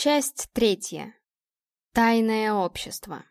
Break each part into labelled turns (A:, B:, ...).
A: Часть третья. Тайное общество.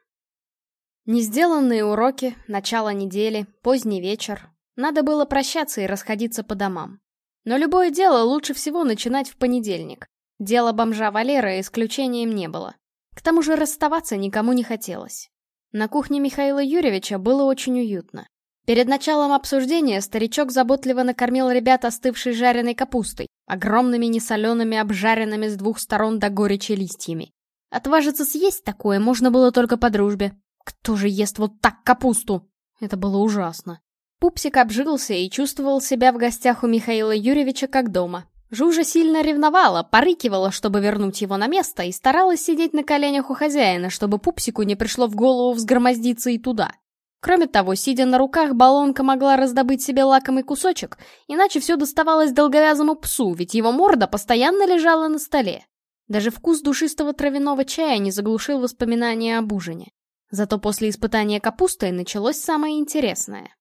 A: Несделанные уроки, начало недели, поздний вечер. Надо было прощаться и расходиться по домам. Но любое дело лучше всего начинать в понедельник. Дело бомжа Валера исключением не было. К тому же расставаться никому не хотелось. На кухне Михаила Юрьевича было очень уютно. Перед началом обсуждения старичок заботливо накормил ребят остывшей жареной капустой, огромными несолеными обжаренными с двух сторон до горечи листьями. Отважиться съесть такое можно было только по дружбе. Кто же ест вот так капусту? Это было ужасно. Пупсик обжился и чувствовал себя в гостях у Михаила Юрьевича как дома. Жужа сильно ревновала, порыкивала, чтобы вернуть его на место, и старалась сидеть на коленях у хозяина, чтобы Пупсику не пришло в голову взгромоздиться и туда. Кроме того, сидя на руках, болонка могла раздобыть себе лакомый кусочек, иначе все доставалось долговязому псу, ведь его морда постоянно лежала на столе. Даже вкус душистого травяного чая не заглушил воспоминания об ужине. Зато после испытания капустой началось самое интересное.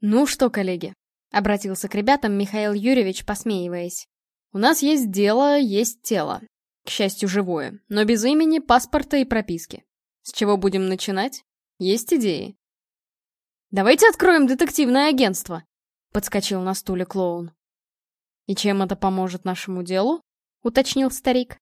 A: «Ну что, коллеги?» — обратился к ребятам Михаил Юрьевич, посмеиваясь. «У нас есть дело, есть тело. К счастью, живое, но без имени, паспорта и прописки. С чего будем начинать?» Есть идеи?» «Давайте откроем детективное агентство», — подскочил на стуле клоун. «И чем это поможет нашему делу?» — уточнил старик.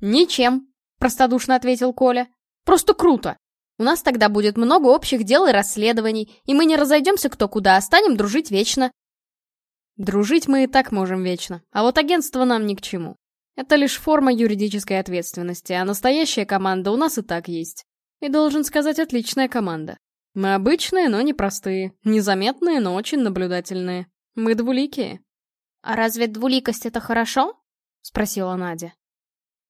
A: «Ничем», — простодушно ответил Коля. «Просто круто. У нас тогда будет много общих дел и расследований, и мы не разойдемся кто куда, а станем дружить вечно». «Дружить мы и так можем вечно, а вот агентство нам ни к чему. Это лишь форма юридической ответственности, а настоящая команда у нас и так есть. И должен сказать, отличная команда. Мы обычные, но непростые. Незаметные, но очень наблюдательные. Мы двуликие.
B: «А разве двуликость — это хорошо?» — спросила Надя.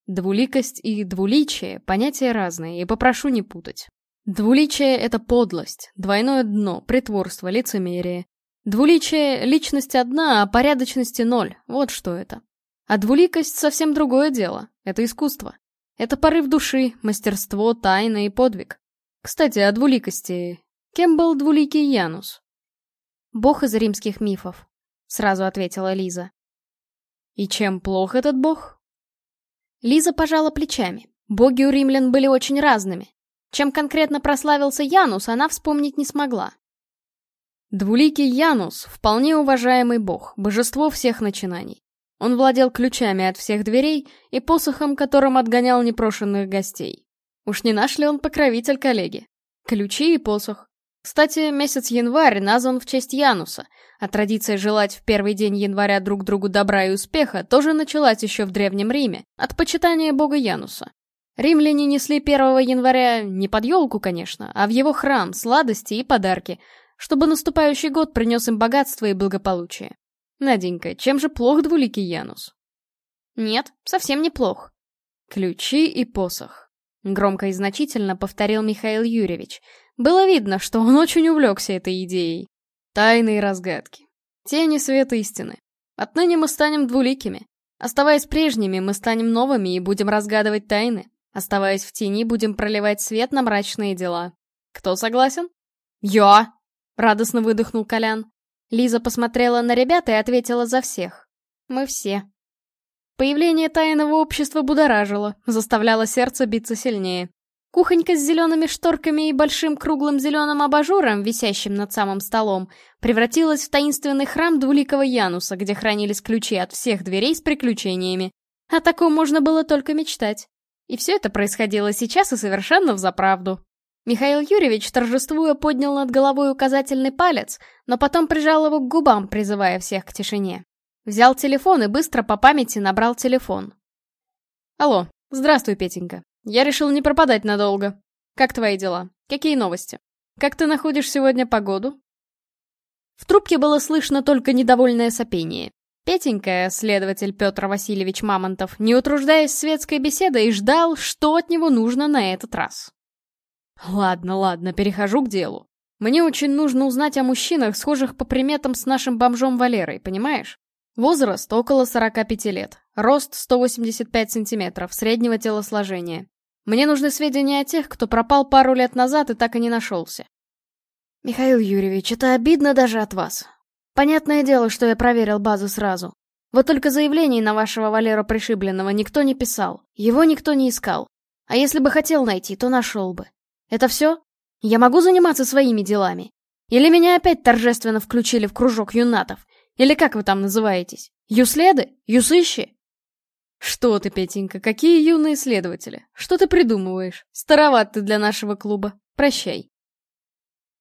A: Двуликость и двуличие — понятия разные, и попрошу не путать. Двуличие — это подлость, двойное дно, притворство, лицемерие. Двуличие — личность одна, а порядочности ноль, вот что это. А двуликость — совсем другое дело, это искусство. Это порыв души, мастерство, тайна и подвиг. Кстати, о двуликости. Кем был двуликий Янус?
B: Бог из римских мифов, сразу ответила Лиза.
A: И чем плох этот бог?
B: Лиза пожала плечами. Боги у римлян были очень разными. Чем конкретно прославился Янус, она вспомнить не смогла.
A: Двуликий Янус — вполне уважаемый бог, божество всех начинаний. Он владел ключами от всех дверей и посохом, которым отгонял непрошенных гостей. Уж не наш ли он покровитель коллеги? Ключи и посох. Кстати, месяц январь назван в честь Януса, а традиция желать в первый день января друг другу добра и успеха тоже началась еще в Древнем Риме, от почитания бога Януса. Римляне несли 1 января не под елку, конечно, а в его храм сладости и подарки, чтобы наступающий год принес им богатство и благополучие. Наденька, чем же плох двуликий Янус?
B: Нет, совсем не плох.
A: Ключи и посох. Громко и значительно повторил Михаил Юрьевич. Было видно, что он очень увлекся этой идеей. Тайны и разгадки. Тени света истины. Отныне мы станем двуликими. Оставаясь прежними, мы станем новыми и будем разгадывать тайны. Оставаясь в тени, будем проливать свет на мрачные дела. Кто согласен?
B: Я!
A: Радостно выдохнул Колян. Лиза посмотрела на ребят и ответила за всех. Мы все. Появление тайного общества будоражило, заставляло сердце биться сильнее. Кухонька с зелеными шторками и большим круглым зеленым абажуром, висящим над самым столом, превратилась в таинственный храм двуликого Януса, где хранились ключи от всех дверей с приключениями. О таком можно было только мечтать. И все это происходило сейчас и совершенно взаправду. Михаил Юрьевич, торжествуя, поднял над головой указательный палец, но потом прижал его к губам, призывая всех к тишине. Взял телефон и быстро по памяти набрал телефон. «Алло, здравствуй, Петенька. Я решил не пропадать надолго. Как твои дела? Какие новости? Как ты находишь сегодня погоду?» В трубке было слышно только недовольное сопение. Петенька, следователь Петр Васильевич Мамонтов, не утруждаясь светской беседой, ждал, что от него нужно на этот раз. Ладно, ладно, перехожу к делу. Мне очень нужно узнать о мужчинах, схожих по приметам с нашим бомжом Валерой, понимаешь? Возраст около 45 лет, рост 185 сантиметров, среднего телосложения. Мне нужны сведения о тех, кто пропал пару лет назад и так и не нашелся. Михаил Юрьевич, это обидно даже от вас. Понятное дело, что я проверил базу сразу. Вот только заявлений на вашего Валера Пришибленного никто не писал, его никто не искал. А если бы хотел найти, то нашел бы. Это все? Я могу заниматься своими делами? Или меня опять торжественно включили в кружок юнатов? Или как вы там называетесь? Юследы? Юсыщи? Что ты, Петенька, какие юные следователи? Что ты придумываешь? Староват ты для нашего клуба. Прощай.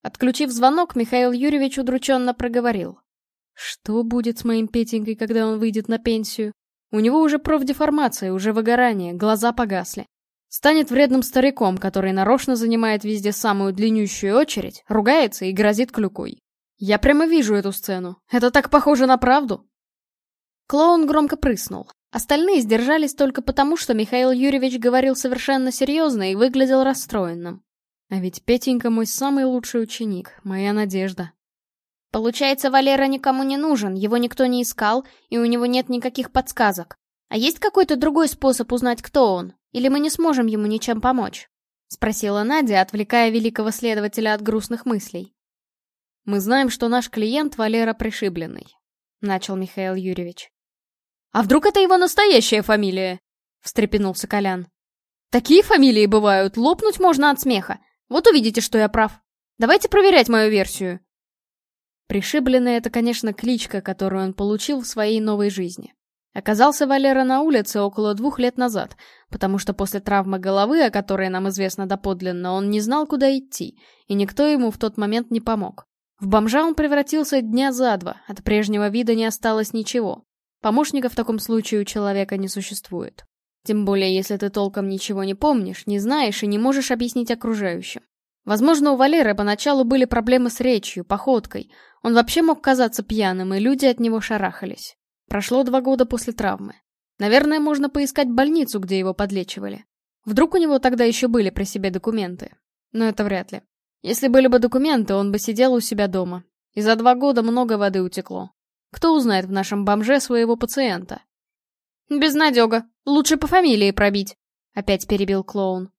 A: Отключив звонок, Михаил Юрьевич удрученно проговорил. Что будет с моим Петенькой, когда он выйдет на пенсию? У него уже профдеформация, уже выгорание, глаза погасли. Станет вредным стариком, который нарочно занимает везде самую длиннющую очередь, ругается и грозит клюкой. Я прямо вижу эту сцену. Это так похоже на правду. Клоун громко прыснул. Остальные сдержались только потому, что Михаил Юрьевич говорил совершенно серьезно и выглядел расстроенным. А ведь Петенька мой самый лучший ученик, моя надежда. Получается, Валера никому не нужен, его никто не искал, и у него нет никаких подсказок. А есть какой-то другой способ узнать, кто он? Или мы не сможем ему ничем помочь? Спросила Надя, отвлекая великого следователя от грустных мыслей. Мы знаем, что наш клиент Валера Пришибленный, начал Михаил Юрьевич. А вдруг это его настоящая фамилия? встрепенулся Колян. Такие фамилии бывают, лопнуть можно от смеха. Вот увидите, что я прав. Давайте проверять мою версию. Пришибленный — это, конечно, кличка, которую он получил в своей новой жизни. Оказался Валера на улице около двух лет назад, потому что после травмы головы, о которой нам известно доподлинно, он не знал, куда идти, и никто ему в тот момент не помог. В бомжа он превратился дня за два, от прежнего вида не осталось ничего. Помощника в таком случае у человека не существует. Тем более, если ты толком ничего не помнишь, не знаешь и не можешь объяснить окружающим. Возможно, у Валеры поначалу были проблемы с речью, походкой. Он вообще мог казаться пьяным, и люди от него шарахались. Прошло два года после травмы. Наверное, можно поискать больницу, где его подлечивали. Вдруг у него тогда еще были при себе документы. Но это вряд ли. Если были бы документы, он бы сидел у себя дома. И за два года много воды утекло. Кто узнает в нашем бомже своего пациента? «Безнадега. Лучше по фамилии пробить», — опять перебил клоун.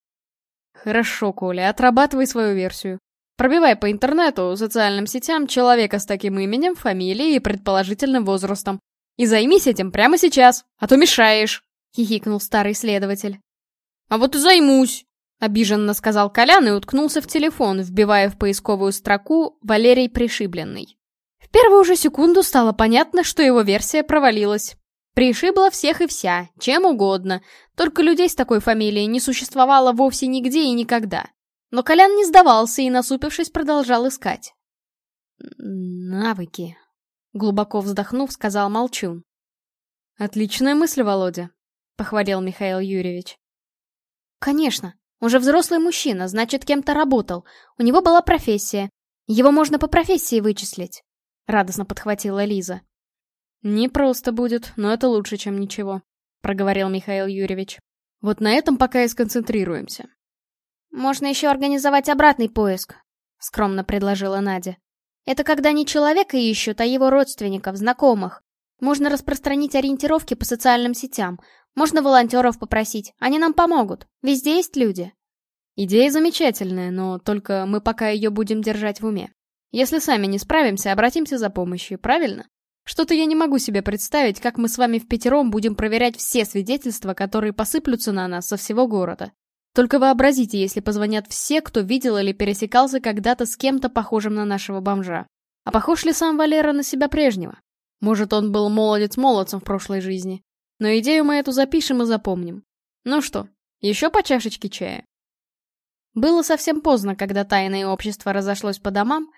A: Хорошо, Коля, отрабатывай свою версию. Пробивай по интернету, социальным сетям человека с таким именем, фамилией и предположительным возрастом. И займись этим прямо сейчас, а то мешаешь, хихикнул старый следователь. А вот и займусь, обиженно сказал Колян и уткнулся в телефон, вбивая в поисковую строку «Валерий Пришибленный». В первую же секунду стало понятно, что его версия провалилась. Пришибла всех и вся, чем угодно, только людей с такой фамилией не существовало вовсе нигде и никогда. Но Колян не сдавался и, насупившись, продолжал искать. «Навыки», — глубоко вздохнув, сказал Молчун. «Отличная мысль, Володя», — похвалил Михаил Юрьевич. «Конечно. Он же взрослый мужчина, значит, кем-то работал. У него была профессия. Его можно по профессии вычислить», — радостно подхватила Лиза. «Не просто будет, но это лучше, чем ничего», — проговорил Михаил Юрьевич. «Вот на этом пока и сконцентрируемся». «Можно еще организовать обратный поиск», — скромно предложила Надя. «Это когда не человека ищут, а его родственников, знакомых. Можно распространить ориентировки по социальным сетям. Можно волонтеров попросить, они нам помогут. Везде есть люди». Идея замечательная, но только мы пока ее будем держать в уме. Если сами не справимся, обратимся за помощью, правильно? Что-то я не могу себе представить, как мы с вами в пятером будем проверять все свидетельства, которые посыплются на нас со всего города. Только вообразите, если позвонят все, кто видел или пересекался когда-то с кем-то похожим на нашего бомжа. А похож ли сам Валера на себя прежнего? Может, он был молодец-молодцем в прошлой жизни. Но идею мы эту запишем и запомним. Ну что, еще по чашечке чая? Было совсем поздно, когда тайное общество разошлось по домам,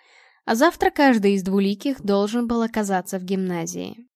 A: а завтра каждый из двуликих должен был оказаться в гимназии.